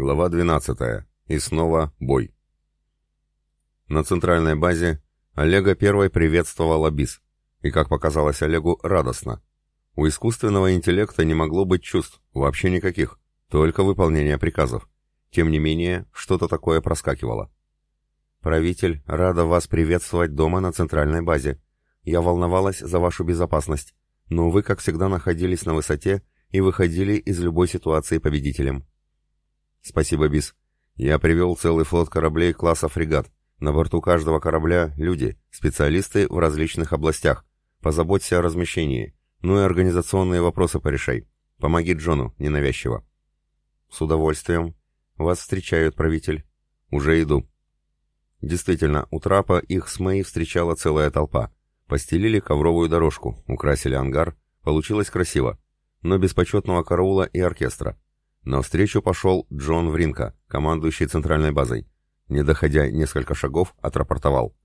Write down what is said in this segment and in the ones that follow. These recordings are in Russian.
Глава 12. И снова бой. На центральной базе Олега первой приветствовал Абис. И, как показалось Олегу, радостно. У искусственного интеллекта не могло быть чувств, вообще никаких, только выполнение приказов. Тем не менее, что-то такое проскакивало. «Правитель, рада вас приветствовать дома на центральной базе. Я волновалась за вашу безопасность, но вы, как всегда, находились на высоте и выходили из любой ситуации победителем». «Спасибо, Бис. Я привел целый флот кораблей класса фрегат. На борту каждого корабля люди, специалисты в различных областях. Позаботься о размещении. Ну и организационные вопросы порешай. Помоги Джону, ненавязчиво». «С удовольствием. Вас встречают, правитель». «Уже иду». Действительно, у трапа их с Мэй встречала целая толпа. Постелили ковровую дорожку, украсили ангар. Получилось красиво. Но без почетного караула и оркестра. На встречу пошел Джон Вринка, командующий центральной базой. Не доходя несколько шагов, отрапортовал.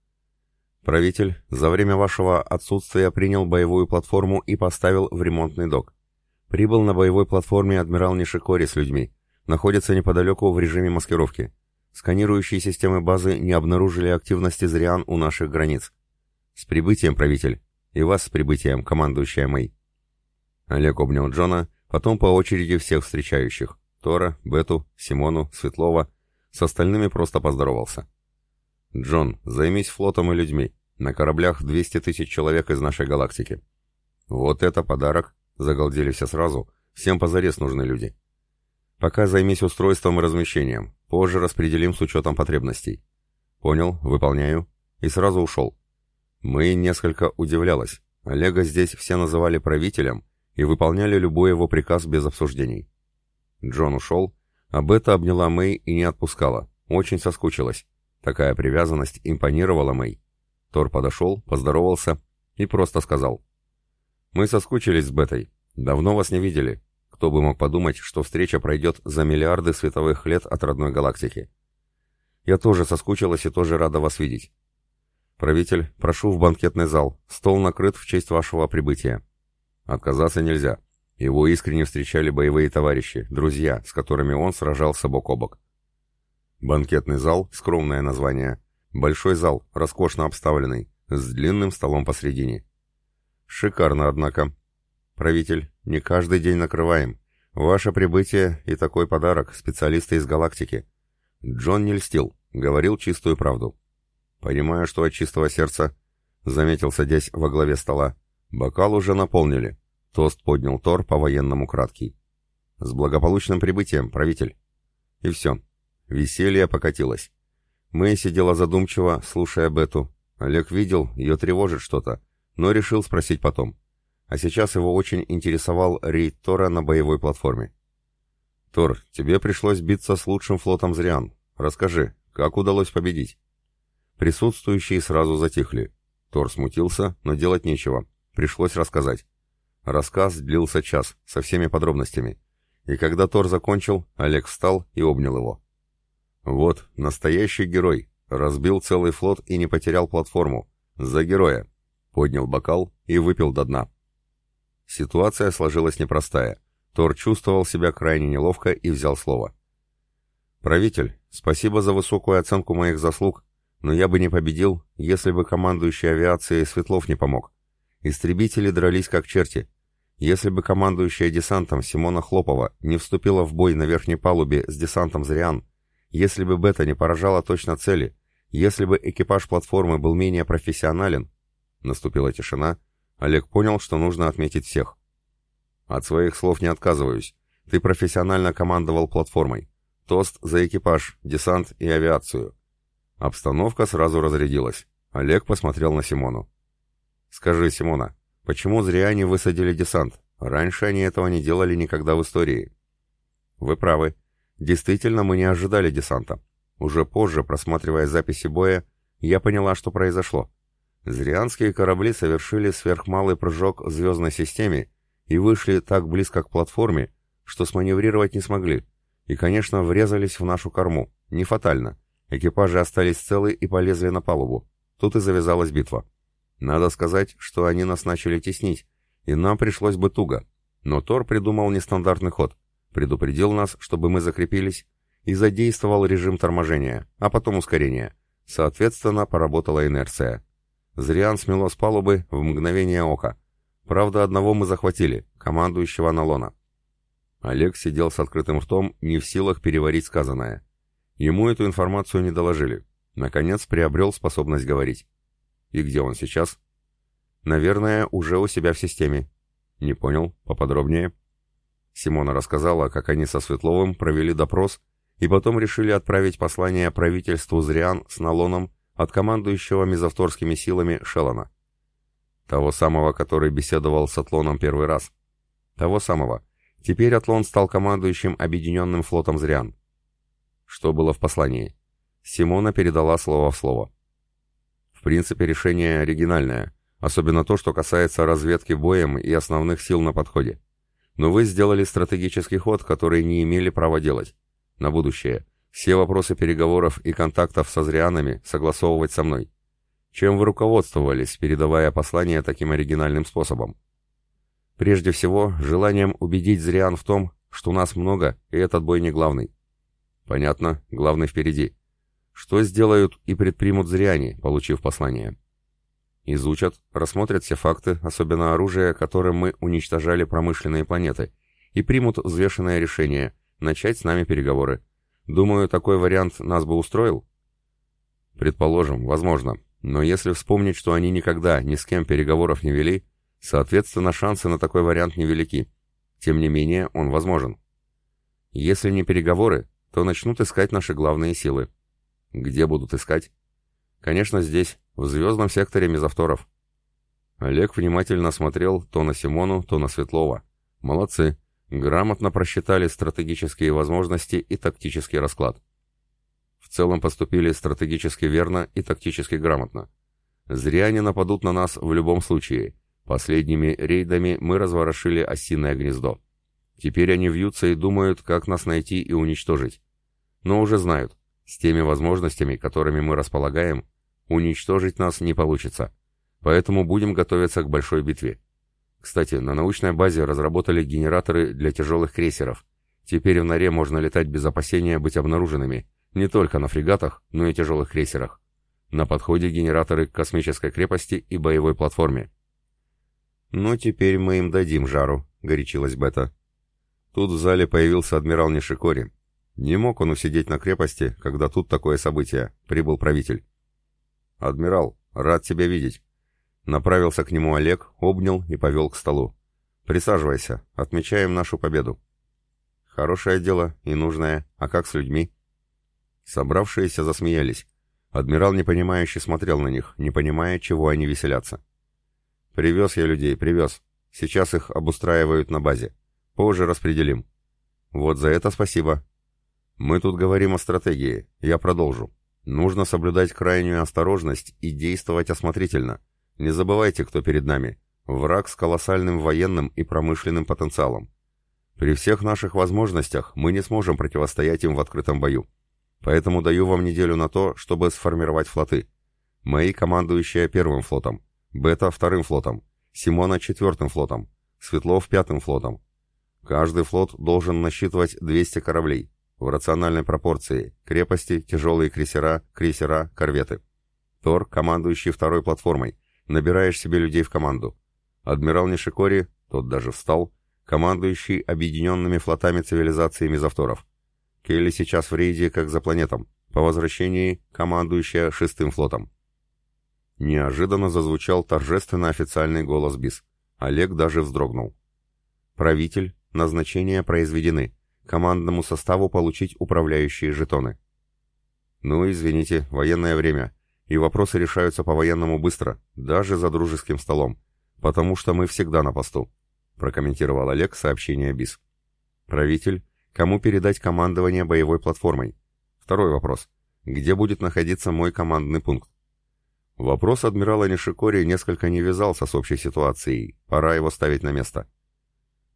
«Правитель, за время вашего отсутствия принял боевую платформу и поставил в ремонтный док. Прибыл на боевой платформе адмирал Нишикори с людьми. Находится неподалеку в режиме маскировки. Сканирующие системы базы не обнаружили активности зриан у наших границ. С прибытием, правитель. И вас с прибытием, командующая Мэй». Олег обнял Джона Потом по очереди всех встречающих. Тора, Бету, Симону, Светлова. С остальными просто поздоровался. «Джон, займись флотом и людьми. На кораблях 200 тысяч человек из нашей галактики». «Вот это подарок!» — загалдели все сразу. «Всем позарез нужны люди». «Пока займись устройством и размещением. Позже распределим с учетом потребностей». «Понял, выполняю». И сразу ушел. Мы несколько удивлялась. Олега здесь все называли правителем, и выполняли любой его приказ без обсуждений. Джон ушел, а Бета обняла Мэй и не отпускала, очень соскучилась. Такая привязанность импонировала Мэй. Тор подошел, поздоровался и просто сказал. «Мы соскучились с Бетой. Давно вас не видели. Кто бы мог подумать, что встреча пройдет за миллиарды световых лет от родной галактики. Я тоже соскучилась и тоже рада вас видеть. Правитель, прошу в банкетный зал. Стол накрыт в честь вашего прибытия. Отказаться нельзя. Его искренне встречали боевые товарищи, друзья, с которыми он сражался бок о бок. Банкетный зал, скромное название. Большой зал, роскошно обставленный, с длинным столом посредине. Шикарно, однако. Правитель, не каждый день накрываем. Ваше прибытие и такой подарок, специалисты из галактики. Джон не льстил, говорил чистую правду. Понимаю, что от чистого сердца, заметил, садясь во главе стола, Бокал уже наполнили. Тост поднял Тор по-военному краткий. «С благополучным прибытием, правитель!» И все. Веселье покатилось. Мэй сидела задумчиво, слушая Бету. Олег видел, ее тревожит что-то, но решил спросить потом. А сейчас его очень интересовал рейд Тора на боевой платформе. «Тор, тебе пришлось биться с лучшим флотом Зриан. Расскажи, как удалось победить?» Присутствующие сразу затихли. Тор смутился, но делать нечего. Пришлось рассказать. Рассказ длился час, со всеми подробностями. И когда Тор закончил, Олег встал и обнял его. «Вот, настоящий герой. Разбил целый флот и не потерял платформу. За героя!» Поднял бокал и выпил до дна. Ситуация сложилась непростая. Тор чувствовал себя крайне неловко и взял слово. «Правитель, спасибо за высокую оценку моих заслуг, но я бы не победил, если бы командующий авиацией Светлов не помог. Истребители дрались как черти. Если бы командующая десантом Симона Хлопова не вступила в бой на верхней палубе с десантом Зриан, если бы Бета не поражала точно цели, если бы экипаж платформы был менее профессионален, наступила тишина, Олег понял, что нужно отметить всех. От своих слов не отказываюсь. Ты профессионально командовал платформой. Тост за экипаж, десант и авиацию. Обстановка сразу разрядилась. Олег посмотрел на Симону. «Скажи, Симона, почему зря они высадили десант? Раньше они этого не делали никогда в истории». «Вы правы. Действительно, мы не ожидали десанта. Уже позже, просматривая записи боя, я поняла, что произошло. Зрианские корабли совершили сверхмалый прыжок в звездной системе и вышли так близко к платформе, что сманеврировать не смогли, и, конечно, врезались в нашу корму. Не фатально. Экипажи остались целы и полезли на палубу. Тут и завязалась битва. Надо сказать, что они нас начали теснить, и нам пришлось бы туго. Но Тор придумал нестандартный ход. Предупредил нас, чтобы мы закрепились, и задействовал режим торможения, а потом ускорения. Соответственно, поработала инерция. Зриан смело с палубы в мгновение ока. Правда, одного мы захватили, командующего Налона. Олег сидел с открытым ртом, не в силах переварить сказанное. Ему эту информацию не доложили. Наконец приобрел способность говорить. И где он сейчас? Наверное, уже у себя в системе. Не понял, поподробнее. Симона рассказала, как они со Светловым провели допрос и потом решили отправить послание правительству Зриан с налоном от командующего мезовторскими силами Шеллона. Того самого, который беседовал с Атлоном первый раз. Того самого. Теперь Атлон стал командующим объединенным флотом Зриан. Что было в послании? Симона передала слово в слово. Принципе, решение оригинальное, особенно то, что касается разведки боем и основных сил на подходе. Но вы сделали стратегический ход, который не имели права делать. На будущее. Все вопросы переговоров и контактов со зрианами согласовывать со мной. Чем вы руководствовались, передавая послание таким оригинальным способом? Прежде всего, желанием убедить зриан в том, что нас много, и этот бой не главный. Понятно, главный впереди. Что сделают и предпримут зряне, получив послание? Изучат, рассмотрят все факты, особенно оружие, которым мы уничтожали промышленные планеты, и примут взвешенное решение начать с нами переговоры. Думаю, такой вариант нас бы устроил? Предположим, возможно. Но если вспомнить, что они никогда ни с кем переговоров не вели, соответственно, шансы на такой вариант невелики. Тем не менее, он возможен. Если не переговоры, то начнут искать наши главные силы. Где будут искать? Конечно, здесь, в звездном секторе мезовторов. Олег внимательно смотрел то на Симону, то на Светлова. Молодцы. Грамотно просчитали стратегические возможности и тактический расклад. В целом поступили стратегически верно и тактически грамотно. Зря они нападут на нас в любом случае. Последними рейдами мы разворошили осиное гнездо. Теперь они вьются и думают, как нас найти и уничтожить. Но уже знают, с теми возможностями, которыми мы располагаем, уничтожить нас не получится. Поэтому будем готовиться к большой битве. Кстати, на научной базе разработали генераторы для тяжелых крейсеров. Теперь в норе можно летать без опасения быть обнаруженными, не только на фрегатах, но и тяжелых крейсерах. На подходе генераторы к космической крепости и боевой платформе. «Ну, теперь мы им дадим жару», — горячилась Бета. Тут в зале появился адмирал Нишикори, не мог он усидеть на крепости, когда тут такое событие. Прибыл правитель. «Адмирал, рад тебя видеть». Направился к нему Олег, обнял и повел к столу. «Присаживайся, отмечаем нашу победу». «Хорошее дело и нужное. А как с людьми?» Собравшиеся засмеялись. Адмирал непонимающе смотрел на них, не понимая, чего они веселятся. «Привез я людей, привез. Сейчас их обустраивают на базе. Позже распределим». «Вот за это спасибо. Мы тут говорим о стратегии. Я продолжу. Нужно соблюдать крайнюю осторожность и действовать осмотрительно. Не забывайте, кто перед нами. Враг с колоссальным военным и промышленным потенциалом. При всех наших возможностях мы не сможем противостоять им в открытом бою. Поэтому даю вам неделю на то, чтобы сформировать флоты. Мои командующие первым флотом, Бета вторым флотом, Симона четвертым флотом, Светлов пятым флотом. Каждый флот должен насчитывать 200 кораблей в рациональной пропорции. Крепости, тяжелые крейсера, крейсера, корветы. Тор, командующий второй платформой. Набираешь себе людей в команду. Адмирал Нишикори, тот даже встал, командующий объединенными флотами цивилизации мезовторов. Келли сейчас в рейде, как за планетом. По возвращении командующая шестым флотом. Неожиданно зазвучал торжественно официальный голос БИС. Олег даже вздрогнул. «Правитель, назначения произведены командному составу получить управляющие жетоны. Ну, извините, военное время, и вопросы решаются по-военному быстро, даже за дружеским столом, потому что мы всегда на посту, прокомментировал Олег сообщение БИС. Правитель, кому передать командование боевой платформой? Второй вопрос. Где будет находиться мой командный пункт? Вопрос адмирала Нишикори несколько не вязался с общей ситуацией, пора его ставить на место.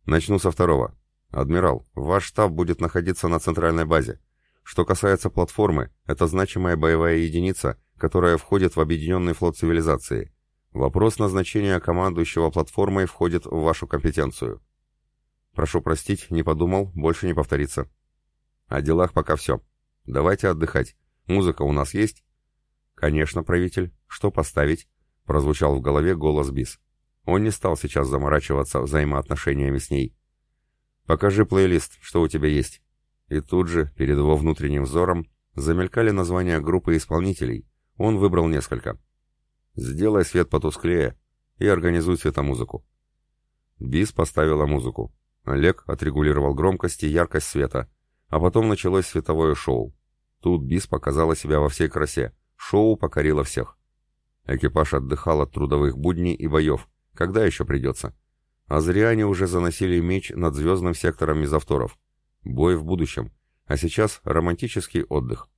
Начну со второго. «Адмирал, ваш штаб будет находиться на центральной базе. Что касается платформы, это значимая боевая единица, которая входит в объединенный флот цивилизации. Вопрос назначения командующего платформой входит в вашу компетенцию». «Прошу простить, не подумал, больше не повторится». О делах пока все. Давайте отдыхать. Музыка у нас есть?» «Конечно, правитель. Что поставить?» — прозвучал в голове голос Бис. Он не стал сейчас заморачиваться взаимоотношениями с ней. «Покажи плейлист, что у тебя есть». И тут же, перед его внутренним взором, замелькали названия группы исполнителей. Он выбрал несколько. «Сделай свет потусклее и организуй светомузыку». Бис поставила музыку. Олег отрегулировал громкость и яркость света, а потом началось световое шоу. Тут Бис показала себя во всей красе. Шоу покорило всех. Экипаж отдыхал от трудовых будней и боев. Когда еще придется? А зря они уже заносили меч над звездным сектором мизавторов. Бой в будущем. А сейчас романтический отдых.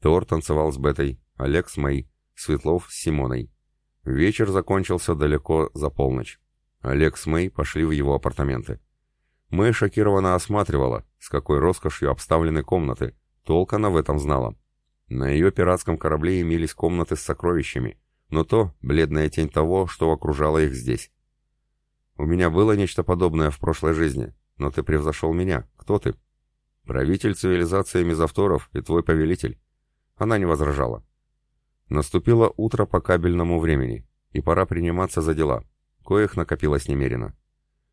Тор танцевал с Бетой, Олег с Мэй, Светлов с Симоной. Вечер закончился далеко за полночь. Олег с Мэй пошли в его апартаменты. Мэй шокированно осматривала, с какой роскошью обставлены комнаты. Толк она в этом знала. На ее пиратском корабле имелись комнаты с сокровищами, но то — бледная тень того, что окружало их здесь. «У меня было нечто подобное в прошлой жизни, но ты превзошел меня. Кто ты?» «Правитель цивилизации мезовторов и твой повелитель». Она не возражала. Наступило утро по кабельному времени, и пора приниматься за дела, коих накопилось немерено.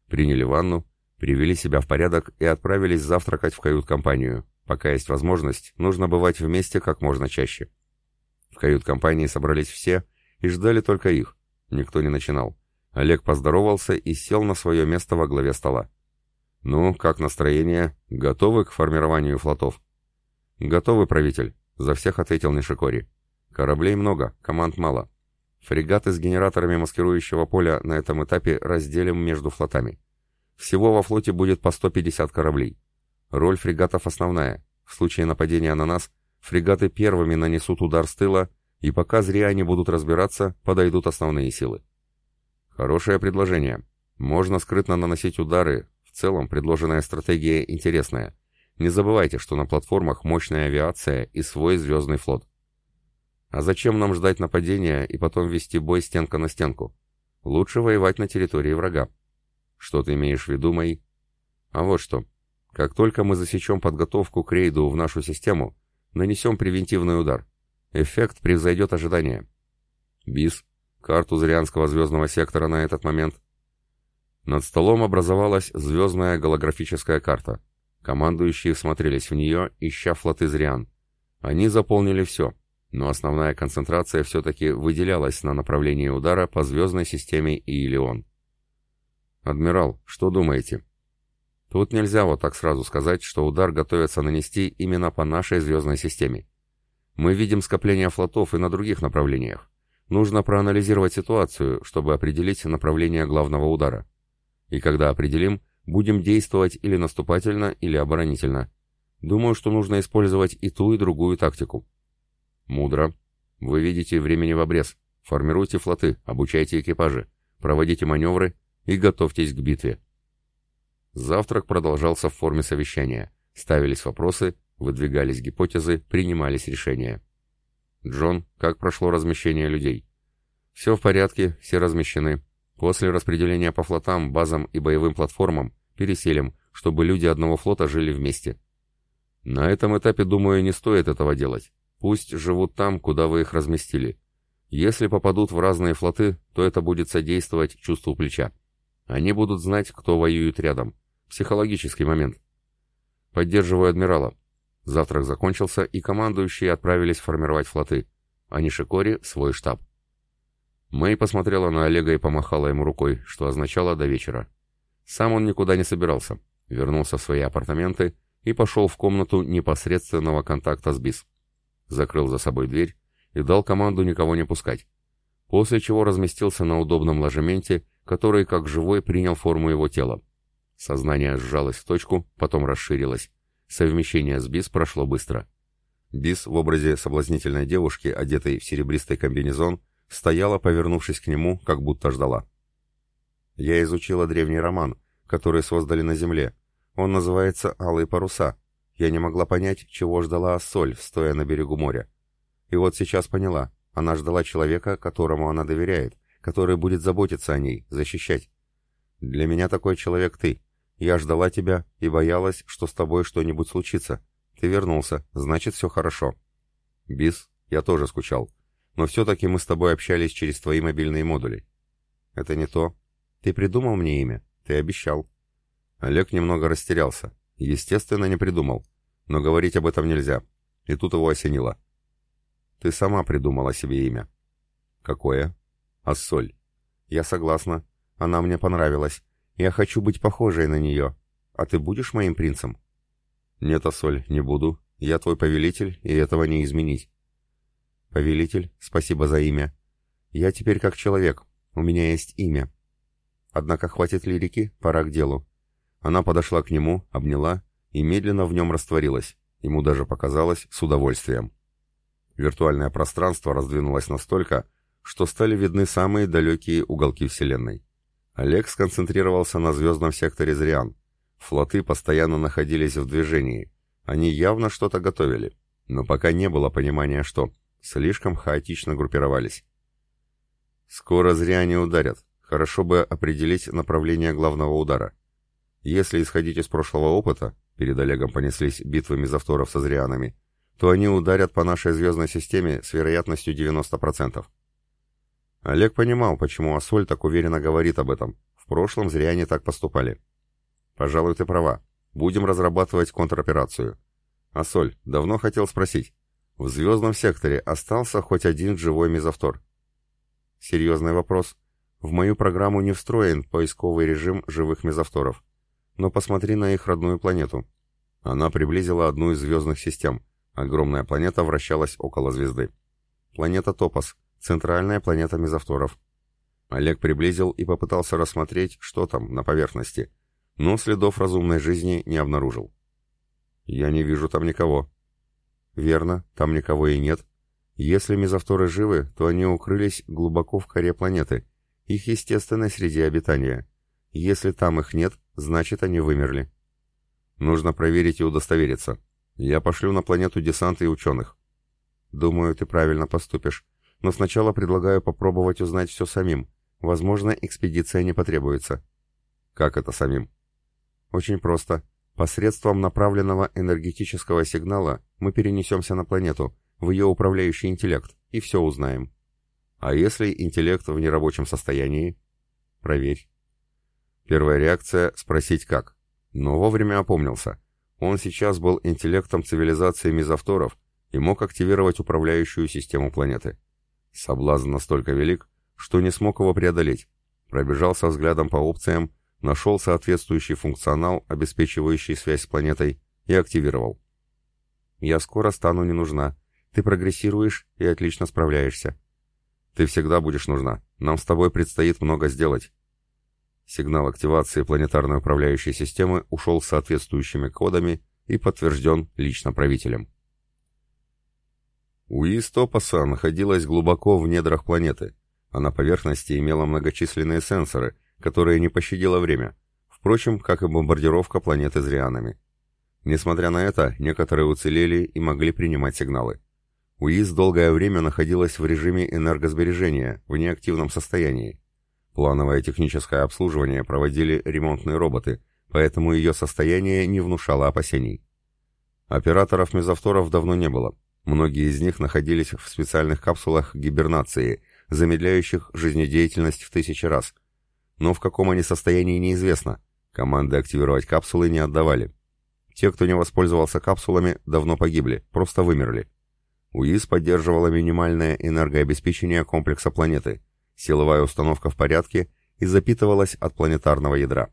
Приняли ванну, привели себя в порядок и отправились завтракать в кают-компанию. Пока есть возможность, нужно бывать вместе как можно чаще. В кают-компании собрались все и ждали только их. Никто не начинал. Олег поздоровался и сел на свое место во главе стола. «Ну, как настроение? Готовы к формированию флотов?» «Готовы, правитель», — за всех ответил Нишикори. «Кораблей много, команд мало. Фрегаты с генераторами маскирующего поля на этом этапе разделим между флотами. Всего во флоте будет по 150 кораблей. Роль фрегатов основная. В случае нападения на нас, фрегаты первыми нанесут удар с тыла, и пока зря они будут разбираться, подойдут основные силы. Хорошее предложение. Можно скрытно наносить удары. В целом, предложенная стратегия интересная. Не забывайте, что на платформах мощная авиация и свой звездный флот. А зачем нам ждать нападения и потом вести бой стенка на стенку? Лучше воевать на территории врага. Что ты имеешь в виду, мои? А вот что. Как только мы засечем подготовку к рейду в нашу систему, нанесем превентивный удар. Эффект превзойдет ожидания. БИС. Карту Зырянского звездного сектора на этот момент. Над столом образовалась звездная голографическая карта. Командующие смотрелись в нее, ища флоты Зриан. Они заполнили все, но основная концентрация все-таки выделялась на направлении удара по звездной системе Иелион. «Адмирал, что думаете?» «Тут нельзя вот так сразу сказать, что удар готовится нанести именно по нашей звездной системе. Мы видим скопление флотов и на других направлениях. Нужно проанализировать ситуацию, чтобы определить направление главного удара. И когда определим, будем действовать или наступательно, или оборонительно. Думаю, что нужно использовать и ту, и другую тактику». «Мудро. Вы видите времени в обрез. Формируйте флоты, обучайте экипажи, проводите маневры и готовьтесь к битве. Завтрак продолжался в форме совещания. Ставились вопросы, выдвигались гипотезы, принимались решения. «Джон, как прошло размещение людей?» «Все в порядке, все размещены. После распределения по флотам, базам и боевым платформам переселим, чтобы люди одного флота жили вместе». «На этом этапе, думаю, не стоит этого делать. Пусть живут там, куда вы их разместили. Если попадут в разные флоты, то это будет содействовать чувству плеча. Они будут знать, кто воюет рядом. Психологический момент. Поддерживаю адмирала. Завтрак закончился, и командующие отправились формировать флоты. А Нишикори — свой штаб. Мэй посмотрела на Олега и помахала ему рукой, что означало «до вечера». Сам он никуда не собирался. Вернулся в свои апартаменты и пошел в комнату непосредственного контакта с БИС. Закрыл за собой дверь и дал команду никого не пускать. После чего разместился на удобном ложементе который, как живой, принял форму его тела. Сознание сжалось в точку, потом расширилось. Совмещение с Бис прошло быстро. Бис в образе соблазнительной девушки, одетой в серебристый комбинезон, стояла, повернувшись к нему, как будто ждала. «Я изучила древний роман, который создали на Земле. Он называется «Алые паруса». Я не могла понять, чего ждала Соль, стоя на берегу моря. И вот сейчас поняла. Она ждала человека, которому она доверяет, который будет заботиться о ней, защищать. Для меня такой человек ты. Я ждала тебя и боялась, что с тобой что-нибудь случится. Ты вернулся, значит, все хорошо. Бис, я тоже скучал. Но все-таки мы с тобой общались через твои мобильные модули. Это не то. Ты придумал мне имя? Ты обещал. Олег немного растерялся. Естественно, не придумал. Но говорить об этом нельзя. И тут его осенило. Ты сама придумала себе имя. Какое? Ассоль. Я согласна. Она мне понравилась. Я хочу быть похожей на нее. А ты будешь моим принцем? Нет, Ассоль, не буду. Я твой повелитель, и этого не изменить. Повелитель, спасибо за имя. Я теперь как человек. У меня есть имя. Однако хватит лирики, пора к делу. Она подошла к нему, обняла и медленно в нем растворилась. Ему даже показалось с удовольствием. Виртуальное пространство раздвинулось настолько, что стали видны самые далекие уголки Вселенной. Олег сконцентрировался на звездном секторе Зриан. Флоты постоянно находились в движении. Они явно что-то готовили, но пока не было понимания, что слишком хаотично группировались. Скоро Зриане ударят. Хорошо бы определить направление главного удара. Если исходить из прошлого опыта, перед Олегом понеслись битвы мезовторов со Зрианами, то они ударят по нашей звездной системе с вероятностью 90%. Олег понимал, почему Ассоль так уверенно говорит об этом. В прошлом зря они так поступали. «Пожалуй, ты права. Будем разрабатывать контроперацию». «Ассоль, давно хотел спросить. В звездном секторе остался хоть один живой мезовтор?» «Серьезный вопрос. В мою программу не встроен поисковый режим живых мезовторов. Но посмотри на их родную планету». Она приблизила одну из звездных систем — Огромная планета вращалась около звезды. Планета Топос, центральная планета мезовторов. Олег приблизил и попытался рассмотреть, что там на поверхности, но следов разумной жизни не обнаружил. «Я не вижу там никого». «Верно, там никого и нет. Если мезовторы живы, то они укрылись глубоко в коре планеты, их естественной среде обитания. Если там их нет, значит они вымерли». «Нужно проверить и удостовериться», я пошлю на планету десант и ученых. Думаю, ты правильно поступишь. Но сначала предлагаю попробовать узнать все самим. Возможно, экспедиция не потребуется. Как это самим? Очень просто. Посредством направленного энергетического сигнала мы перенесемся на планету, в ее управляющий интеллект, и все узнаем. А если интеллект в нерабочем состоянии? Проверь. Первая реакция — спросить как. Но вовремя опомнился. Он сейчас был интеллектом цивилизации мезовторов и мог активировать управляющую систему планеты. Соблазн настолько велик, что не смог его преодолеть. Пробежался взглядом по опциям, нашел соответствующий функционал, обеспечивающий связь с планетой, и активировал. «Я скоро стану не нужна. Ты прогрессируешь и отлично справляешься». «Ты всегда будешь нужна. Нам с тобой предстоит много сделать. Сигнал активации планетарной управляющей системы ушел с соответствующими кодами и подтвержден лично правителем. УИС Топоса находилась глубоко в недрах планеты, а на поверхности имела многочисленные сенсоры, которые не пощадило время, впрочем, как и бомбардировка планеты зрианами. Несмотря на это, некоторые уцелели и могли принимать сигналы. УИС долгое время находилась в режиме энергосбережения, в неактивном состоянии, Плановое техническое обслуживание проводили ремонтные роботы, поэтому ее состояние не внушало опасений. Операторов мезовторов давно не было. Многие из них находились в специальных капсулах гибернации, замедляющих жизнедеятельность в тысячи раз. Но в каком они состоянии неизвестно. Команды активировать капсулы не отдавали. Те, кто не воспользовался капсулами, давно погибли, просто вымерли. УИС поддерживала минимальное энергообеспечение комплекса планеты – Силовая установка в порядке и запитывалась от планетарного ядра.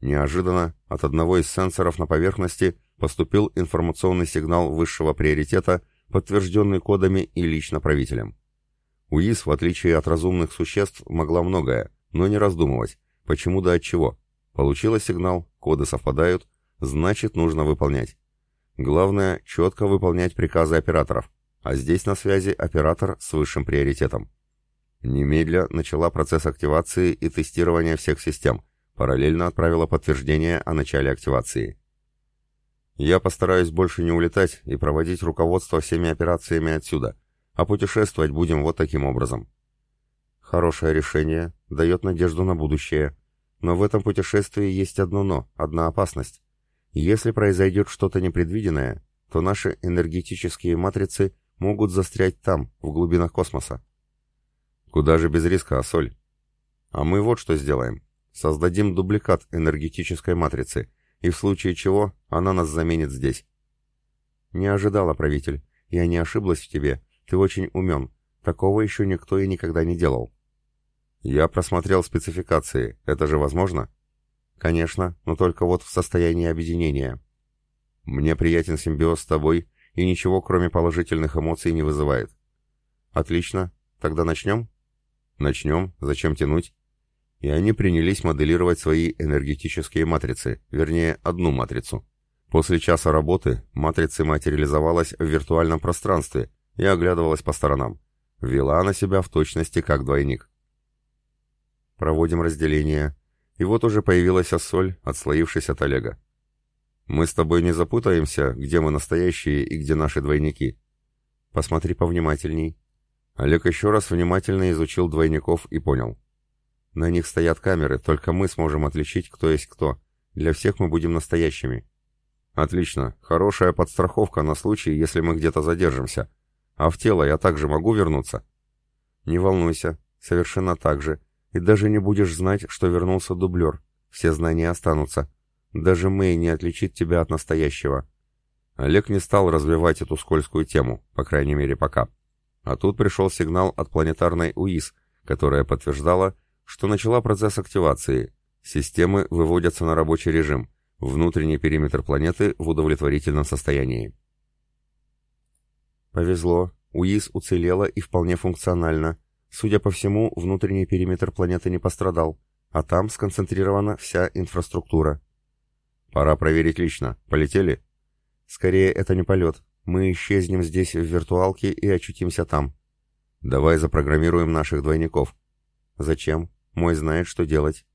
Неожиданно от одного из сенсоров на поверхности поступил информационный сигнал высшего приоритета, подтвержденный кодами и лично правителем. УИС, в отличие от разумных существ, могла многое, но не раздумывать, почему да от чего. Получила сигнал, коды совпадают, значит нужно выполнять. Главное, четко выполнять приказы операторов, а здесь на связи оператор с высшим приоритетом. Немедля начала процесс активации и тестирования всех систем, параллельно отправила подтверждение о начале активации. Я постараюсь больше не улетать и проводить руководство всеми операциями отсюда, а путешествовать будем вот таким образом. Хорошее решение, дает надежду на будущее, но в этом путешествии есть одно «но», одна опасность. Если произойдет что-то непредвиденное, то наши энергетические матрицы могут застрять там, в глубинах космоса. Куда же без риска, Ассоль? А мы вот что сделаем. Создадим дубликат энергетической матрицы, и в случае чего она нас заменит здесь. Не ожидала, правитель. Я не ошиблась в тебе. Ты очень умен. Такого еще никто и никогда не делал. Я просмотрел спецификации. Это же возможно? Конечно, но только вот в состоянии объединения. Мне приятен симбиоз с тобой, и ничего, кроме положительных эмоций, не вызывает. Отлично. Тогда начнем? Начнем. Зачем тянуть? И они принялись моделировать свои энергетические матрицы, вернее, одну матрицу. После часа работы матрица материализовалась в виртуальном пространстве и оглядывалась по сторонам. Вела она себя в точности как двойник. Проводим разделение. И вот уже появилась Ассоль, отслоившись от Олега. Мы с тобой не запутаемся, где мы настоящие и где наши двойники. Посмотри повнимательней. Олег еще раз внимательно изучил двойников и понял. На них стоят камеры, только мы сможем отличить, кто есть кто. Для всех мы будем настоящими. Отлично. Хорошая подстраховка на случай, если мы где-то задержимся. А в тело я также могу вернуться? Не волнуйся. Совершенно так же. И даже не будешь знать, что вернулся дублер. Все знания останутся. Даже Мэй не отличит тебя от настоящего. Олег не стал развивать эту скользкую тему, по крайней мере пока. А тут пришел сигнал от планетарной УИС, которая подтверждала, что начала процесс активации. Системы выводятся на рабочий режим. Внутренний периметр планеты в удовлетворительном состоянии. Повезло. УИС уцелела и вполне функциональна. Судя по всему, внутренний периметр планеты не пострадал, а там сконцентрирована вся инфраструктура. Пора проверить лично. Полетели? Скорее, это не полет. Мы исчезнем здесь в виртуалке и очутимся там. Давай запрограммируем наших двойников. Зачем? Мой знает, что делать.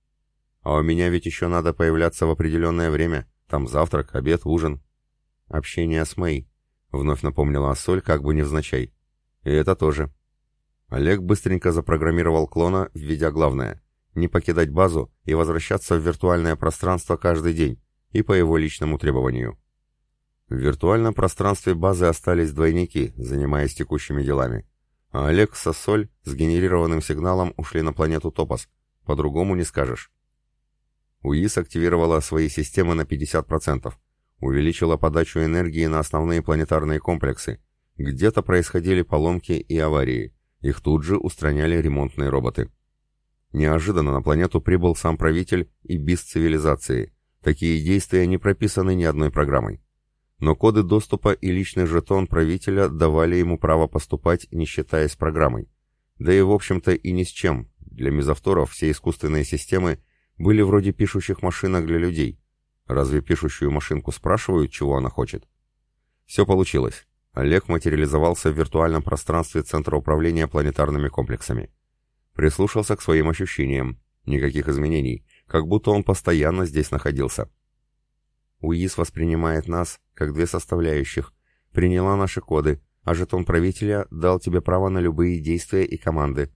А у меня ведь еще надо появляться в определенное время. Там завтрак, обед, ужин. Общение с Мэй. Вновь напомнила Ассоль, как бы невзначай. И это тоже. Олег быстренько запрограммировал клона, введя главное. Не покидать базу и возвращаться в виртуальное пространство каждый день и по его личному требованию. В виртуальном пространстве базы остались двойники, занимаясь текущими делами, а Олег со Соль с генерированным сигналом ушли на планету Топос, по-другому не скажешь. УИС активировала свои системы на 50%, увеличила подачу энергии на основные планетарные комплексы, где-то происходили поломки и аварии, их тут же устраняли ремонтные роботы. Неожиданно на планету прибыл сам правитель и без цивилизации – Такие действия не прописаны ни одной программой. Но коды доступа и личный жетон правителя давали ему право поступать, не считаясь программой. Да и в общем-то и ни с чем. Для мезовторов все искусственные системы были вроде пишущих машинок для людей. Разве пишущую машинку спрашивают, чего она хочет? Все получилось. Олег материализовался в виртуальном пространстве Центра управления планетарными комплексами. Прислушался к своим ощущениям. Никаких изменений как будто он постоянно здесь находился. УИС воспринимает нас, как две составляющих, приняла наши коды, а жетон правителя дал тебе право на любые действия и команды.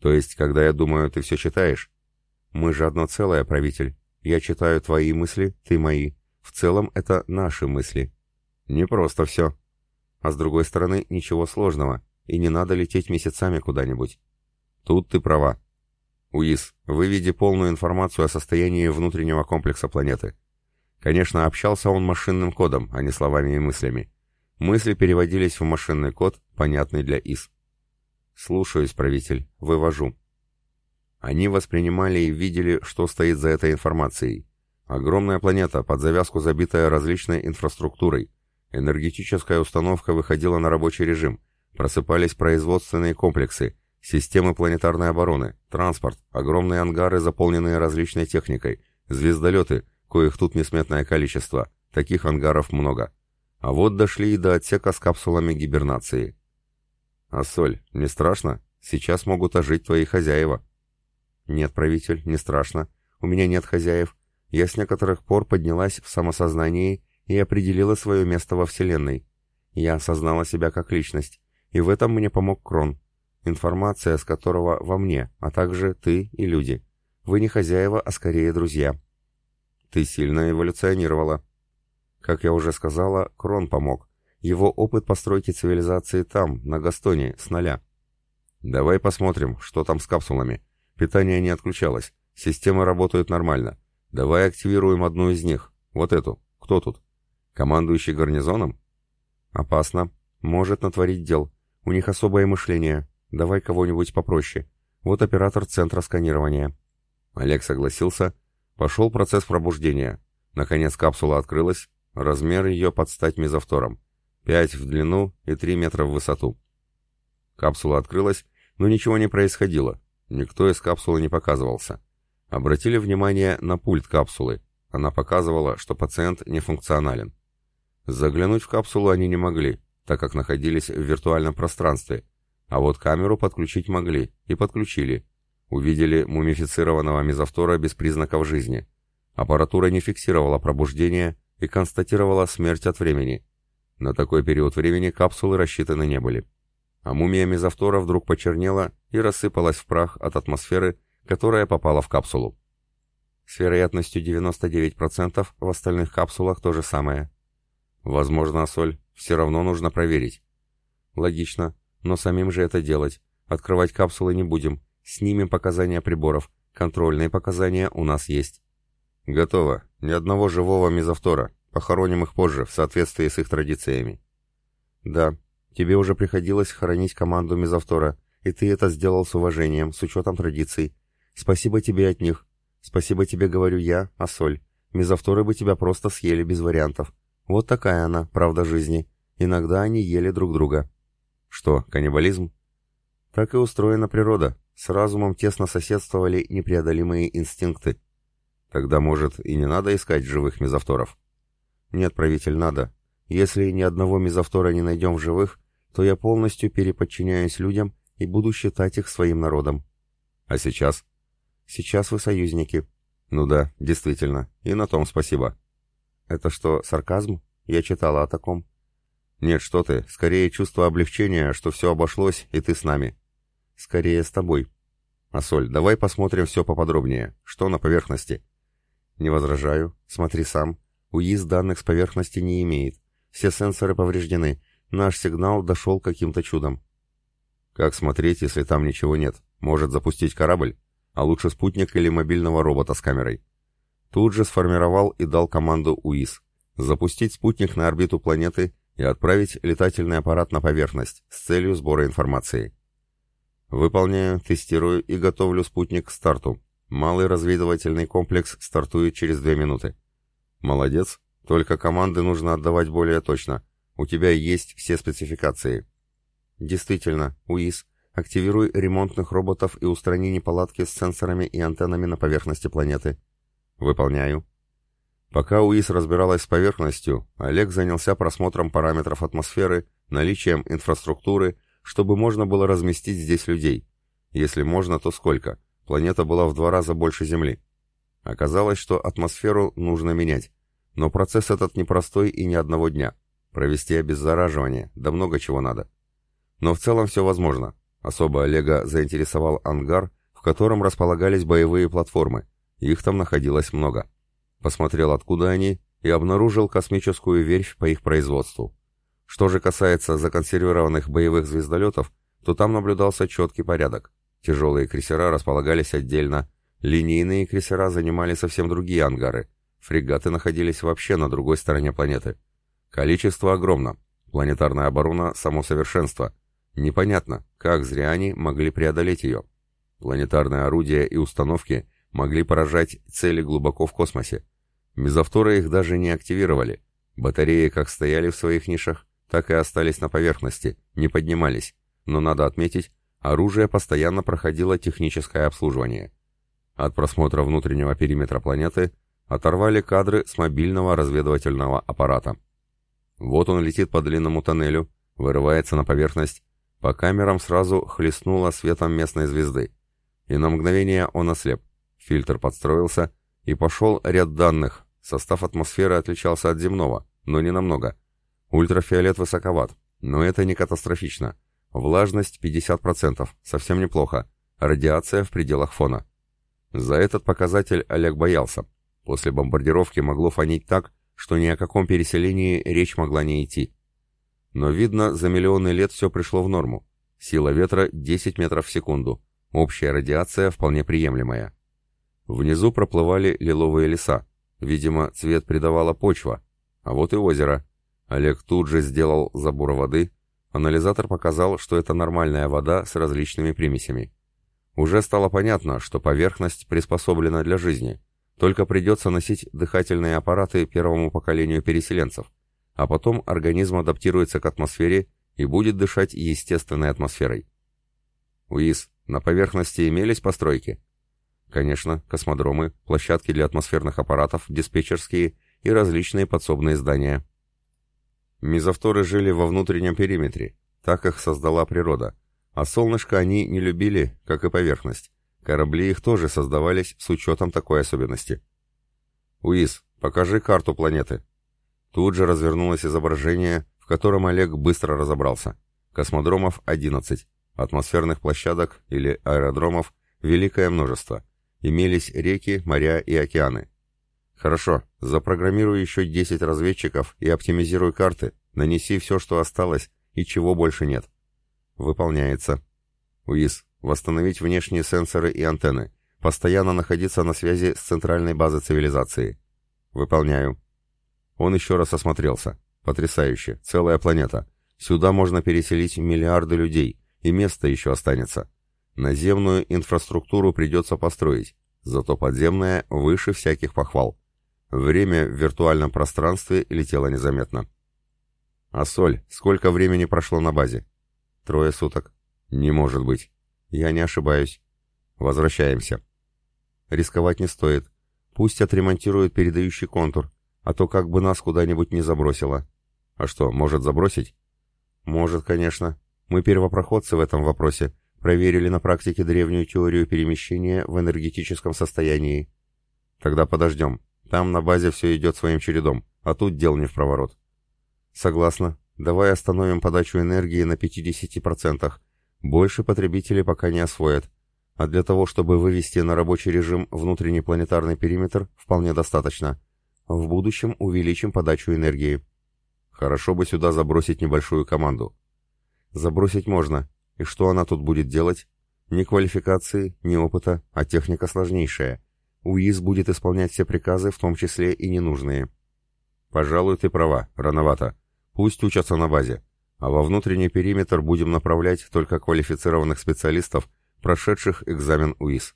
То есть, когда я думаю, ты все читаешь? Мы же одно целое, правитель. Я читаю твои мысли, ты мои. В целом, это наши мысли. Не просто все. А с другой стороны, ничего сложного, и не надо лететь месяцами куда-нибудь. Тут ты права. УИС, выведи полную информацию о состоянии внутреннего комплекса планеты. Конечно, общался он машинным кодом, а не словами и мыслями. Мысли переводились в машинный код, понятный для ИС. «Слушаюсь, правитель. Вывожу». Они воспринимали и видели, что стоит за этой информацией. Огромная планета, под завязку забитая различной инфраструктурой. Энергетическая установка выходила на рабочий режим. Просыпались производственные комплексы, Системы планетарной обороны, транспорт, огромные ангары, заполненные различной техникой, звездолеты, коих тут несметное количество, таких ангаров много. А вот дошли и до отсека с капсулами гибернации. А соль, не страшно? Сейчас могут ожить твои хозяева. Нет, правитель, не страшно. У меня нет хозяев. Я с некоторых пор поднялась в самосознании и определила свое место во Вселенной. Я осознала себя как личность, и в этом мне помог Крон информация с которого во мне, а также ты и люди. Вы не хозяева, а скорее друзья. Ты сильно эволюционировала. Как я уже сказала, Крон помог. Его опыт постройки цивилизации там, на Гастоне, с нуля. Давай посмотрим, что там с капсулами. Питание не отключалось. Системы работают нормально. Давай активируем одну из них. Вот эту. Кто тут? Командующий гарнизоном? Опасно. Может натворить дел. У них особое мышление. Давай кого-нибудь попроще. Вот оператор центра сканирования. Олег согласился. Пошел процесс пробуждения. Наконец капсула открылась. Размер ее под стать мезовтором. 5 в длину и 3 метра в высоту. Капсула открылась, но ничего не происходило. Никто из капсулы не показывался. Обратили внимание на пульт капсулы. Она показывала, что пациент нефункционален. Заглянуть в капсулу они не могли, так как находились в виртуальном пространстве, а вот камеру подключить могли, и подключили. Увидели мумифицированного мезовтора без признаков жизни. Аппаратура не фиксировала пробуждение и констатировала смерть от времени. На такой период времени капсулы рассчитаны не были. А мумия мезовтора вдруг почернела и рассыпалась в прах от атмосферы, которая попала в капсулу. С вероятностью 99% в остальных капсулах то же самое. Возможно, соль. Все равно нужно проверить. Логично, но самим же это делать. Открывать капсулы не будем. Снимем показания приборов. Контрольные показания у нас есть. Готово. Ни одного живого мезовтора. Похороним их позже, в соответствии с их традициями. Да, тебе уже приходилось хоронить команду мезовтора, и ты это сделал с уважением, с учетом традиций. Спасибо тебе от них. Спасибо тебе, говорю я, Асоль. Мезовторы бы тебя просто съели без вариантов. Вот такая она, правда жизни. Иногда они ели друг друга. Что, каннибализм? Так и устроена природа. С разумом тесно соседствовали непреодолимые инстинкты. Тогда, может, и не надо искать живых мезовторов? Нет, правитель, надо. Если ни одного мезовтора не найдем в живых, то я полностью переподчиняюсь людям и буду считать их своим народом. А сейчас? Сейчас вы союзники. Ну да, действительно, и на том спасибо. Это что, сарказм? Я читала о таком. Нет, что ты, скорее чувство облегчения, что все обошлось, и ты с нами. Скорее с тобой. Асоль, давай посмотрим все поподробнее. Что на поверхности? Не возражаю. Смотри сам. УИС данных с поверхности не имеет. Все сенсоры повреждены. Наш сигнал дошел каким-то чудом. Как смотреть, если там ничего нет? Может запустить корабль? а лучше спутник или мобильного робота с камерой. Тут же сформировал и дал команду УИС запустить спутник на орбиту планеты и отправить летательный аппарат на поверхность с целью сбора информации. Выполняю, тестирую и готовлю спутник к старту. Малый разведывательный комплекс стартует через две минуты. Молодец, только команды нужно отдавать более точно. У тебя есть все спецификации. Действительно, УИС Активируй ремонтных роботов и устрани неполадки с сенсорами и антеннами на поверхности планеты. Выполняю. Пока УИС разбиралась с поверхностью, Олег занялся просмотром параметров атмосферы, наличием инфраструктуры, чтобы можно было разместить здесь людей. Если можно, то сколько? Планета была в два раза больше Земли. Оказалось, что атмосферу нужно менять. Но процесс этот непростой и не одного дня. Провести обеззараживание, да много чего надо. Но в целом все возможно. Особо Олега заинтересовал ангар, в котором располагались боевые платформы. Их там находилось много. Посмотрел, откуда они, и обнаружил космическую верфь по их производству. Что же касается законсервированных боевых звездолетов, то там наблюдался четкий порядок. Тяжелые крейсера располагались отдельно, линейные крейсера занимали совсем другие ангары, фрегаты находились вообще на другой стороне планеты. Количество огромно, планетарная оборона – само совершенство, Непонятно, как зря они могли преодолеть ее. Планетарные орудия и установки могли поражать цели глубоко в космосе. Мезовторы их даже не активировали. Батареи как стояли в своих нишах, так и остались на поверхности, не поднимались. Но надо отметить, оружие постоянно проходило техническое обслуживание. От просмотра внутреннего периметра планеты оторвали кадры с мобильного разведывательного аппарата. Вот он летит по длинному тоннелю, вырывается на поверхность, по камерам сразу хлестнуло светом местной звезды. И на мгновение он ослеп. Фильтр подстроился, и пошел ряд данных. Состав атмосферы отличался от земного, но не намного. Ультрафиолет высоковат, но это не катастрофично. Влажность 50%, совсем неплохо. Радиация в пределах фона. За этот показатель Олег боялся. После бомбардировки могло фонить так, что ни о каком переселении речь могла не идти. Но, видно, за миллионы лет все пришло в норму. Сила ветра 10 метров в секунду. Общая радиация вполне приемлемая. Внизу проплывали лиловые леса. Видимо, цвет придавала почва. А вот и озеро. Олег тут же сделал забор воды. Анализатор показал, что это нормальная вода с различными примесями. Уже стало понятно, что поверхность приспособлена для жизни. Только придется носить дыхательные аппараты первому поколению переселенцев. А потом организм адаптируется к атмосфере и будет дышать естественной атмосферой. УИС, на поверхности имелись постройки? Конечно, космодромы, площадки для атмосферных аппаратов, диспетчерские и различные подсобные здания. Мезовторы жили во внутреннем периметре, так их создала природа, а солнышко они не любили, как и поверхность. Корабли их тоже создавались с учетом такой особенности. «Уиз, покажи карту планеты». Тут же развернулось изображение, в котором Олег быстро разобрался. Космодромов 11, атмосферных площадок или аэродромов великое множество. Имелись реки, моря и океаны. Хорошо, запрограммируй еще 10 разведчиков и оптимизируй карты, нанеси все, что осталось, и чего больше нет. Выполняется. УИС, восстановить внешние сенсоры и антенны, постоянно находиться на связи с центральной базой цивилизации. Выполняю. Он еще раз осмотрелся. Потрясающе. Целая планета. Сюда можно переселить миллиарды людей, и место еще останется. Наземную инфраструктуру придется построить, зато подземная выше всяких похвал. Время в виртуальном пространстве летело незаметно. А соль, сколько времени прошло на базе? Трое суток. Не может быть. Я не ошибаюсь. Возвращаемся. Рисковать не стоит. Пусть отремонтируют передающий контур, а то как бы нас куда-нибудь не забросило. А что, может забросить? Может, конечно. Мы первопроходцы в этом вопросе, проверили на практике древнюю теорию перемещения в энергетическом состоянии. Тогда подождем. Там на базе все идет своим чередом, а тут дел не в проворот. Согласна. Давай остановим подачу энергии на 50%. Больше потребители пока не освоят. А для того, чтобы вывести на рабочий режим внутренний планетарный периметр, вполне достаточно. В будущем увеличим подачу энергии. Хорошо бы сюда забросить небольшую команду. Забросить можно. И что она тут будет делать? Ни квалификации, ни опыта, а техника сложнейшая. УИС будет исполнять все приказы, в том числе и ненужные. Пожалуй, ты права, рановато. Пусть учатся на базе. А во внутренний периметр будем направлять только квалифицированных специалистов, прошедших экзамен УИС.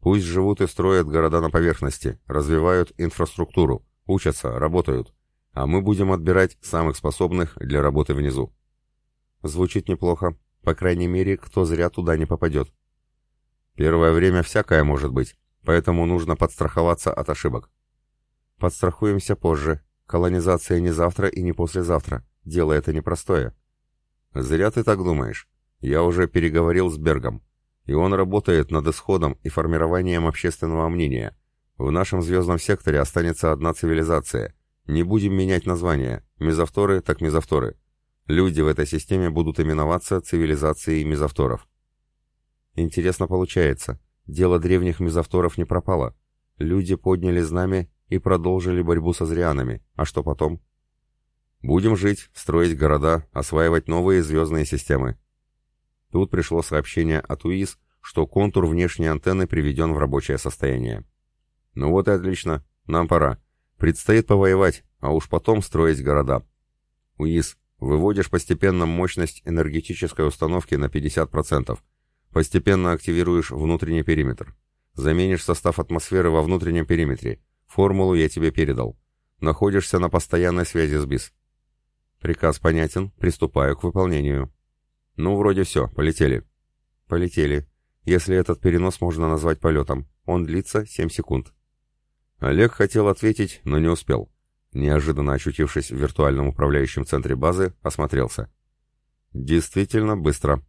Пусть живут и строят города на поверхности, развивают инфраструктуру, учатся, работают. А мы будем отбирать самых способных для работы внизу. Звучит неплохо. По крайней мере, кто зря туда не попадет. Первое время всякое может быть, поэтому нужно подстраховаться от ошибок. Подстрахуемся позже. Колонизация не завтра и не послезавтра. Дело это непростое. Зря ты так думаешь. Я уже переговорил с Бергом, и он работает над исходом и формированием общественного мнения. В нашем звездном секторе останется одна цивилизация. Не будем менять название. Мезовторы так мезовторы. Люди в этой системе будут именоваться цивилизацией мезовторов. Интересно получается. Дело древних мезовторов не пропало. Люди подняли знамя и продолжили борьбу со зрианами. А что потом? Будем жить, строить города, осваивать новые звездные системы. Тут пришло сообщение от УИС, что контур внешней антенны приведен в рабочее состояние. Ну вот и отлично, нам пора. Предстоит повоевать, а уж потом строить города. УИС, Выводишь постепенно мощность энергетической установки на 50%. Постепенно активируешь внутренний периметр. Заменишь состав атмосферы во внутреннем периметре. Формулу я тебе передал. Находишься на постоянной связи с БИС. Приказ понятен, приступаю к выполнению. Ну, вроде все, полетели. Полетели. Если этот перенос можно назвать полетом. Он длится 7 секунд. Олег хотел ответить, но не успел. Неожиданно очутившись в виртуальном управляющем центре базы, осмотрелся. Действительно быстро.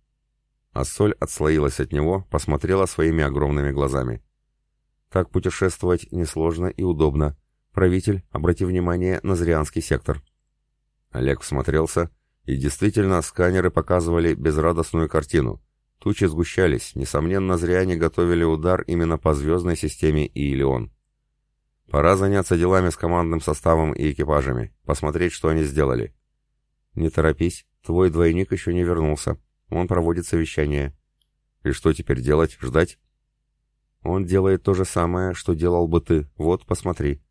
А соль отслоилась от него, посмотрела своими огромными глазами. Так путешествовать несложно и удобно. Правитель, обрати внимание на Зрианский сектор. Олег всмотрелся, и действительно сканеры показывали безрадостную картину. Тучи сгущались, несомненно, Зриане готовили удар именно по звездной системе Иелион. Пора заняться делами с командным составом и экипажами, посмотреть, что они сделали. Не торопись, твой двойник еще не вернулся. Он проводит совещание. И что теперь делать? Ждать? Он делает то же самое, что делал бы ты. Вот, посмотри.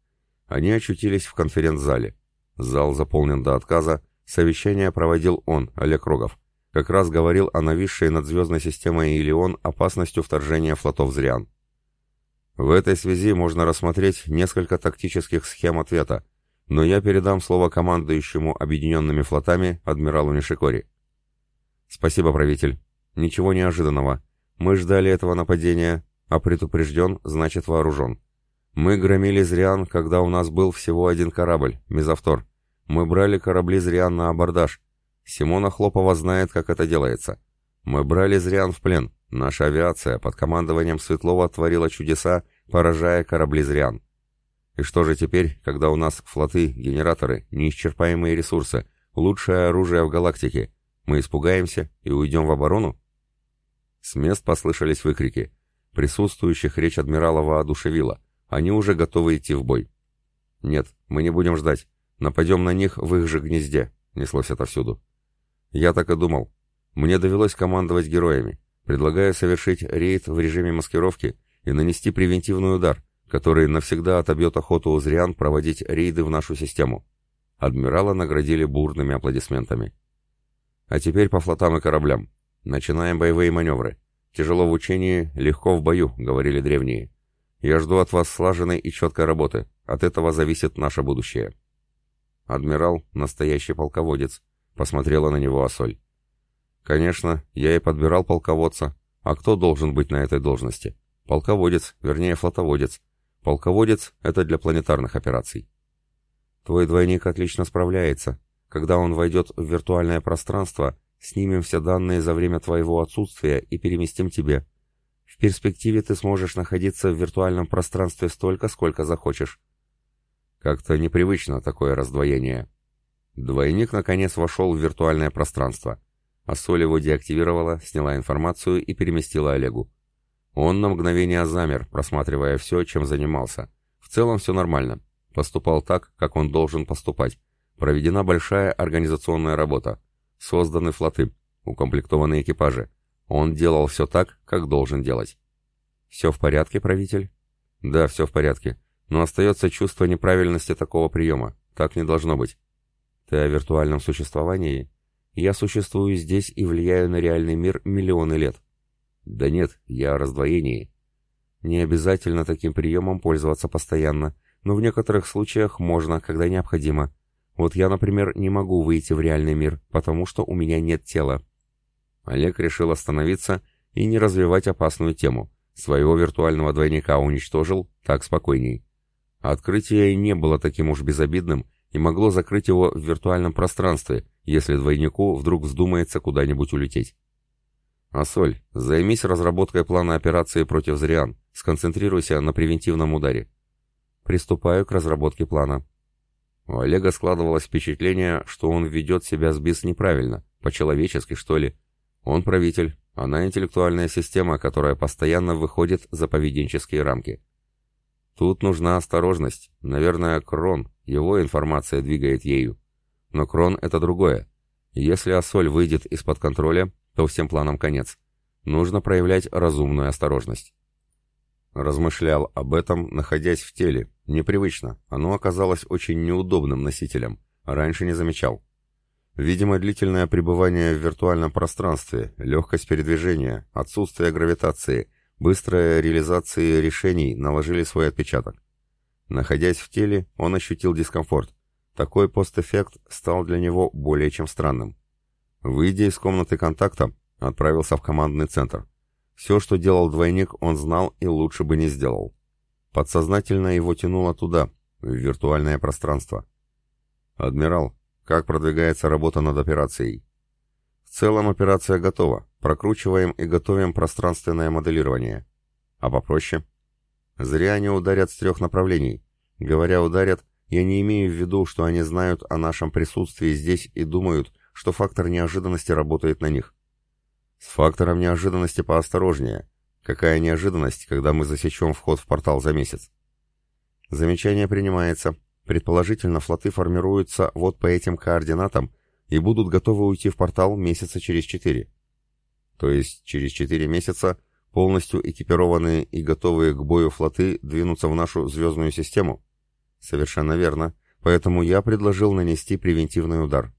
Они очутились в конференц-зале. Зал заполнен до отказа. Совещание проводил он, Олег Рогов. Как раз говорил о нависшей над звездной системой Илион опасностью вторжения флотов Зриан. В этой связи можно рассмотреть несколько тактических схем ответа, но я передам слово командующему объединенными флотами адмиралу Нишикори. Спасибо, правитель. Ничего неожиданного. Мы ждали этого нападения, а предупрежден, значит вооружен. Мы громили Зриан, когда у нас был всего один корабль, Мезовтор. Мы брали корабли Зриан на абордаж. Симона Хлопова знает, как это делается. Мы брали Зриан в плен. Наша авиация под командованием Светлова творила чудеса, поражая корабли Зриан. И что же теперь, когда у нас флоты, генераторы, неисчерпаемые ресурсы, лучшее оружие в галактике, мы испугаемся и уйдем в оборону? С мест послышались выкрики. Присутствующих речь адмирала воодушевила. Они уже готовы идти в бой. «Нет, мы не будем ждать. Нападем на них в их же гнезде», — неслось отовсюду. Я так и думал. Мне довелось командовать героями. Предлагаю совершить рейд в режиме маскировки и нанести превентивный удар, который навсегда отобьет охоту у зрян проводить рейды в нашу систему. Адмирала наградили бурными аплодисментами. А теперь по флотам и кораблям. Начинаем боевые маневры. Тяжело в учении, легко в бою, говорили древние. Я жду от вас слаженной и четкой работы. От этого зависит наше будущее. Адмирал — настоящий полководец. Посмотрела на него Асоль. Конечно, я и подбирал полководца. А кто должен быть на этой должности? Полководец, вернее флотоводец. Полководец — это для планетарных операций. Твой двойник отлично справляется. Когда он войдет в виртуальное пространство, снимем все данные за время твоего отсутствия и переместим тебе. В перспективе ты сможешь находиться в виртуальном пространстве столько, сколько захочешь. Как-то непривычно такое раздвоение. Двойник наконец вошел в виртуальное пространство. А Соль его деактивировала, сняла информацию и переместила Олегу. Он на мгновение замер, просматривая все, чем занимался. В целом все нормально. Поступал так, как он должен поступать. Проведена большая организационная работа. Созданы флоты, укомплектованы экипажи. Он делал все так, как должен делать. «Все в порядке, правитель?» «Да, все в порядке. Но остается чувство неправильности такого приема. Так не должно быть». «Ты о виртуальном существовании?» «Я существую здесь и влияю на реальный мир миллионы лет». «Да нет, я о раздвоении». «Не обязательно таким приемом пользоваться постоянно, но в некоторых случаях можно, когда необходимо. Вот я, например, не могу выйти в реальный мир, потому что у меня нет тела». Олег решил остановиться и не развивать опасную тему. Своего виртуального двойника уничтожил, так спокойней. Открытие не было таким уж безобидным и могло закрыть его в виртуальном пространстве, если двойнику вдруг вздумается куда-нибудь улететь. «Асоль, займись разработкой плана операции против Зриан. Сконцентрируйся на превентивном ударе». «Приступаю к разработке плана». У Олега складывалось впечатление, что он ведет себя с БИС неправильно, по-человечески, что ли, он правитель, она интеллектуальная система, которая постоянно выходит за поведенческие рамки. Тут нужна осторожность. Наверное, Крон, его информация двигает ею. Но Крон — это другое. Если Ассоль выйдет из-под контроля, то всем планам конец. Нужно проявлять разумную осторожность. Размышлял об этом, находясь в теле. Непривычно. Оно оказалось очень неудобным носителем. Раньше не замечал. Видимо, длительное пребывание в виртуальном пространстве, легкость передвижения, отсутствие гравитации, быстрая реализация решений наложили свой отпечаток. Находясь в теле, он ощутил дискомфорт. Такой постэффект стал для него более чем странным. Выйдя из комнаты контакта, отправился в командный центр. Все, что делал двойник, он знал и лучше бы не сделал. Подсознательно его тянуло туда, в виртуальное пространство. «Адмирал, как продвигается работа над операцией? В целом операция готова. Прокручиваем и готовим пространственное моделирование. А попроще? Зря они ударят с трех направлений. Говоря «ударят», я не имею в виду, что они знают о нашем присутствии здесь и думают, что фактор неожиданности работает на них. С фактором неожиданности поосторожнее. Какая неожиданность, когда мы засечем вход в портал за месяц? Замечание принимается. Предположительно, флоты формируются вот по этим координатам и будут готовы уйти в портал месяца через четыре. То есть через четыре месяца полностью экипированные и готовые к бою флоты двинутся в нашу звездную систему? Совершенно верно. Поэтому я предложил нанести превентивный удар.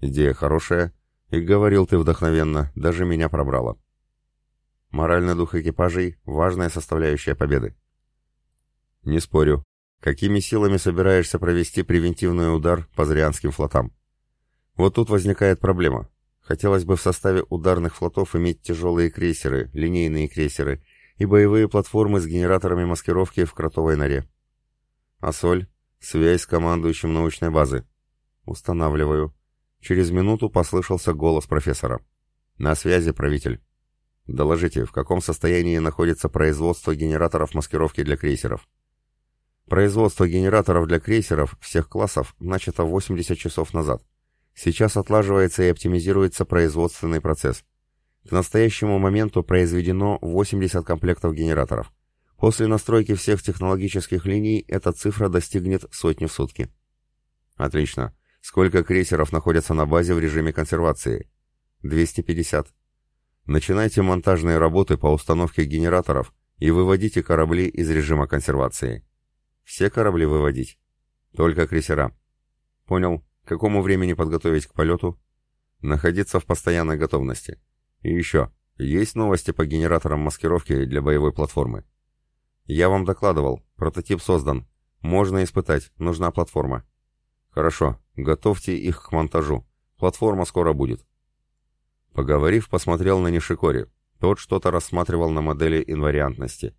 Идея хорошая, и говорил ты вдохновенно, даже меня пробрало. Моральный дух экипажей – важная составляющая победы. Не спорю. Какими силами собираешься провести превентивный удар по Зрианским флотам? Вот тут возникает проблема. Хотелось бы в составе ударных флотов иметь тяжелые крейсеры, линейные крейсеры и боевые платформы с генераторами маскировки в кротовой норе. А соль? Связь с командующим научной базы. Устанавливаю. Через минуту послышался голос профессора. На связи, правитель. Доложите, в каком состоянии находится производство генераторов маскировки для крейсеров? Производство генераторов для крейсеров всех классов начато 80 часов назад. Сейчас отлаживается и оптимизируется производственный процесс. К настоящему моменту произведено 80 комплектов генераторов. После настройки всех технологических линий эта цифра достигнет сотни в сутки. Отлично. Сколько крейсеров находятся на базе в режиме консервации? 250. Начинайте монтажные работы по установке генераторов и выводите корабли из режима консервации. Все корабли выводить? Только крейсера. Понял. Какому времени подготовить к полету? Находиться в постоянной готовности. И еще. Есть новости по генераторам маскировки для боевой платформы? Я вам докладывал. Прототип создан. Можно испытать. Нужна платформа. Хорошо. Готовьте их к монтажу. Платформа скоро будет. Поговорив, посмотрел на Нишикори. Тот что-то рассматривал на модели инвариантности.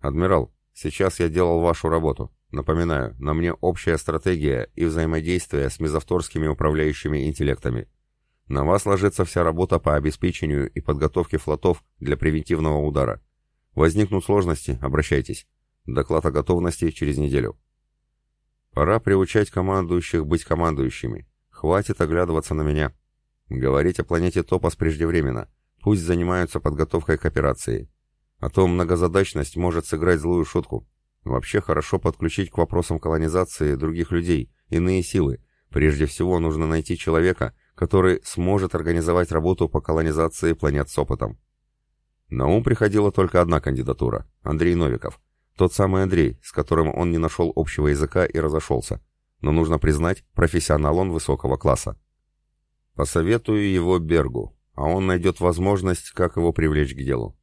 «Адмирал, сейчас я делал вашу работу. Напоминаю, на мне общая стратегия и взаимодействие с мезовторскими управляющими интеллектами. На вас ложится вся работа по обеспечению и подготовке флотов для превентивного удара. Возникнут сложности, обращайтесь. Доклад о готовности через неделю. Пора приучать командующих быть командующими. Хватит оглядываться на меня. Говорить о планете Топас преждевременно. Пусть занимаются подготовкой к операции. А то многозадачность может сыграть злую шутку. Вообще хорошо подключить к вопросам колонизации других людей, иные силы. Прежде всего нужно найти человека, который сможет организовать работу по колонизации планет с опытом. На ум приходила только одна кандидатура – Андрей Новиков. Тот самый Андрей, с которым он не нашел общего языка и разошелся. Но нужно признать, профессионал он высокого класса. Посоветую его Бергу, а он найдет возможность, как его привлечь к делу.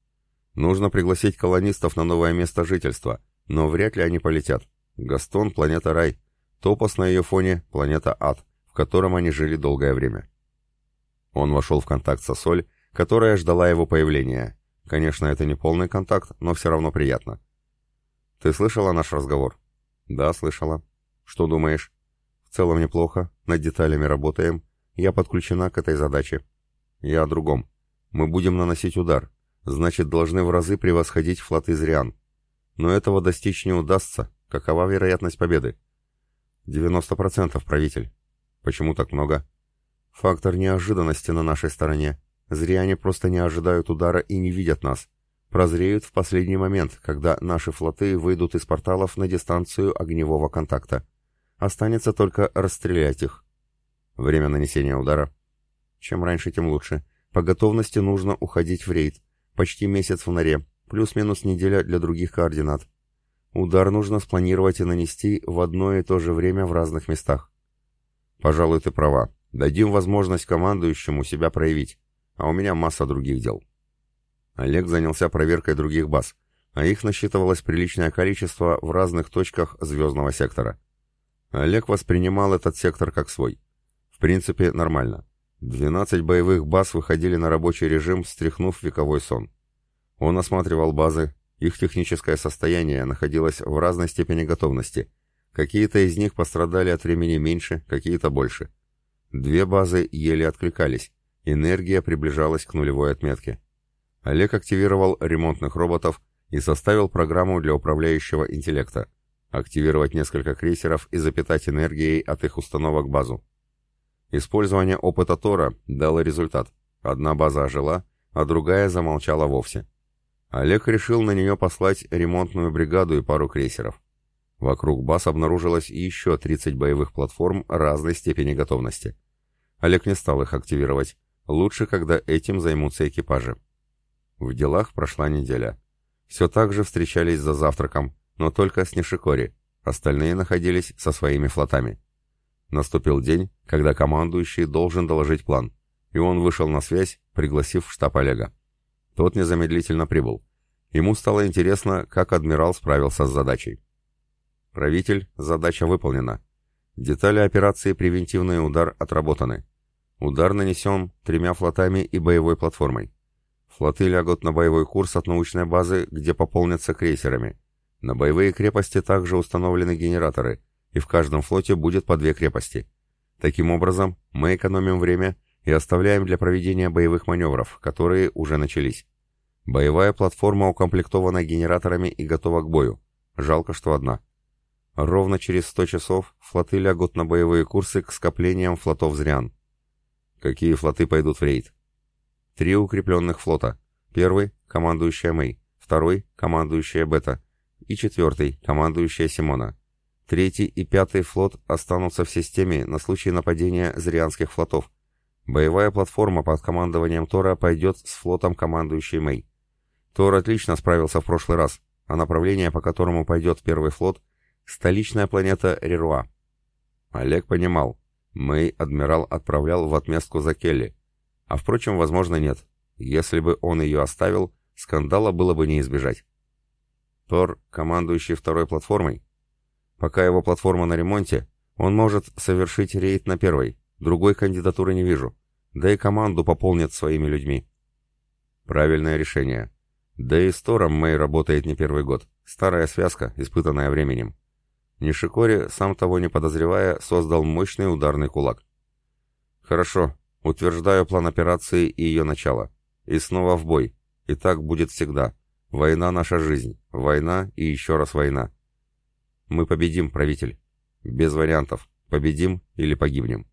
Нужно пригласить колонистов на новое место жительства, но вряд ли они полетят. Гастон — планета рай, Топос на ее фоне — планета ад, в котором они жили долгое время. Он вошел в контакт со Соль, которая ждала его появления. Конечно, это не полный контакт, но все равно приятно. «Ты слышала наш разговор?» «Да, слышала. Что думаешь?» «В целом неплохо, над деталями работаем, я подключена к этой задаче. Я о другом. Мы будем наносить удар. Значит, должны в разы превосходить флоты Зриан. Но этого достичь не удастся. Какова вероятность победы? 90% правитель. Почему так много? Фактор неожиданности на нашей стороне. Зриане просто не ожидают удара и не видят нас. Прозреют в последний момент, когда наши флоты выйдут из порталов на дистанцию огневого контакта. Останется только расстрелять их. Время нанесения удара. Чем раньше, тем лучше. По готовности нужно уходить в рейд. Почти месяц в норе, плюс-минус неделя для других координат. Удар нужно спланировать и нанести в одно и то же время в разных местах. Пожалуй, ты права. Дадим возможность командующему себя проявить. А у меня масса других дел. Олег занялся проверкой других баз, а их насчитывалось приличное количество в разных точках звездного сектора. Олег воспринимал этот сектор как свой. В принципе, нормально. 12 боевых баз выходили на рабочий режим, стряхнув вековой сон. Он осматривал базы, их техническое состояние находилось в разной степени готовности. Какие-то из них пострадали от времени меньше, какие-то больше. Две базы еле откликались, энергия приближалась к нулевой отметке. Олег активировал ремонтных роботов и составил программу для управляющего интеллекта. Активировать несколько крейсеров и запитать энергией от их установок базу. Использование опыта Тора дало результат. Одна база ожила, а другая замолчала вовсе. Олег решил на нее послать ремонтную бригаду и пару крейсеров. Вокруг баз обнаружилось еще 30 боевых платформ разной степени готовности. Олег не стал их активировать. Лучше, когда этим займутся экипажи. В делах прошла неделя. Все так же встречались за завтраком, но только с Нишикори. Остальные находились со своими флотами. Наступил день, когда командующий должен доложить план, и он вышел на связь, пригласив в штаб Олега. Тот незамедлительно прибыл. Ему стало интересно, как адмирал справился с задачей. «Правитель, задача выполнена. Детали операции «Превентивный удар» отработаны. Удар нанесен тремя флотами и боевой платформой. Флоты лягут на боевой курс от научной базы, где пополнятся крейсерами. На боевые крепости также установлены генераторы, и в каждом флоте будет по две крепости. Таким образом, мы экономим время и оставляем для проведения боевых маневров, которые уже начались. Боевая платформа укомплектована генераторами и готова к бою. Жалко, что одна. Ровно через 100 часов флоты лягут на боевые курсы к скоплениям флотов Зриан. Какие флоты пойдут в рейд? Три укрепленных флота. Первый – командующая Мэй. Второй – командующая Бета. И четвертый – командующая Симона. Третий и пятый флот останутся в системе на случай нападения зрианских флотов. Боевая платформа под командованием Тора пойдет с флотом командующей Мэй. Тор отлично справился в прошлый раз, а направление, по которому пойдет первый флот – столичная планета Реруа. Олег понимал, Мэй адмирал отправлял в отместку за Келли. А впрочем, возможно, нет. Если бы он ее оставил, скандала было бы не избежать. Тор, командующий второй платформой? Пока его платформа на ремонте, он может совершить рейд на первой. Другой кандидатуры не вижу. Да и команду пополнят своими людьми. Правильное решение. Да и с Тором Мэй работает не первый год. Старая связка, испытанная временем. Нишикори, сам того не подозревая, создал мощный ударный кулак. «Хорошо. Утверждаю план операции и ее начало. И снова в бой. И так будет всегда. Война — наша жизнь. Война и еще раз война. Мы победим, правитель. Без вариантов. Победим или погибнем».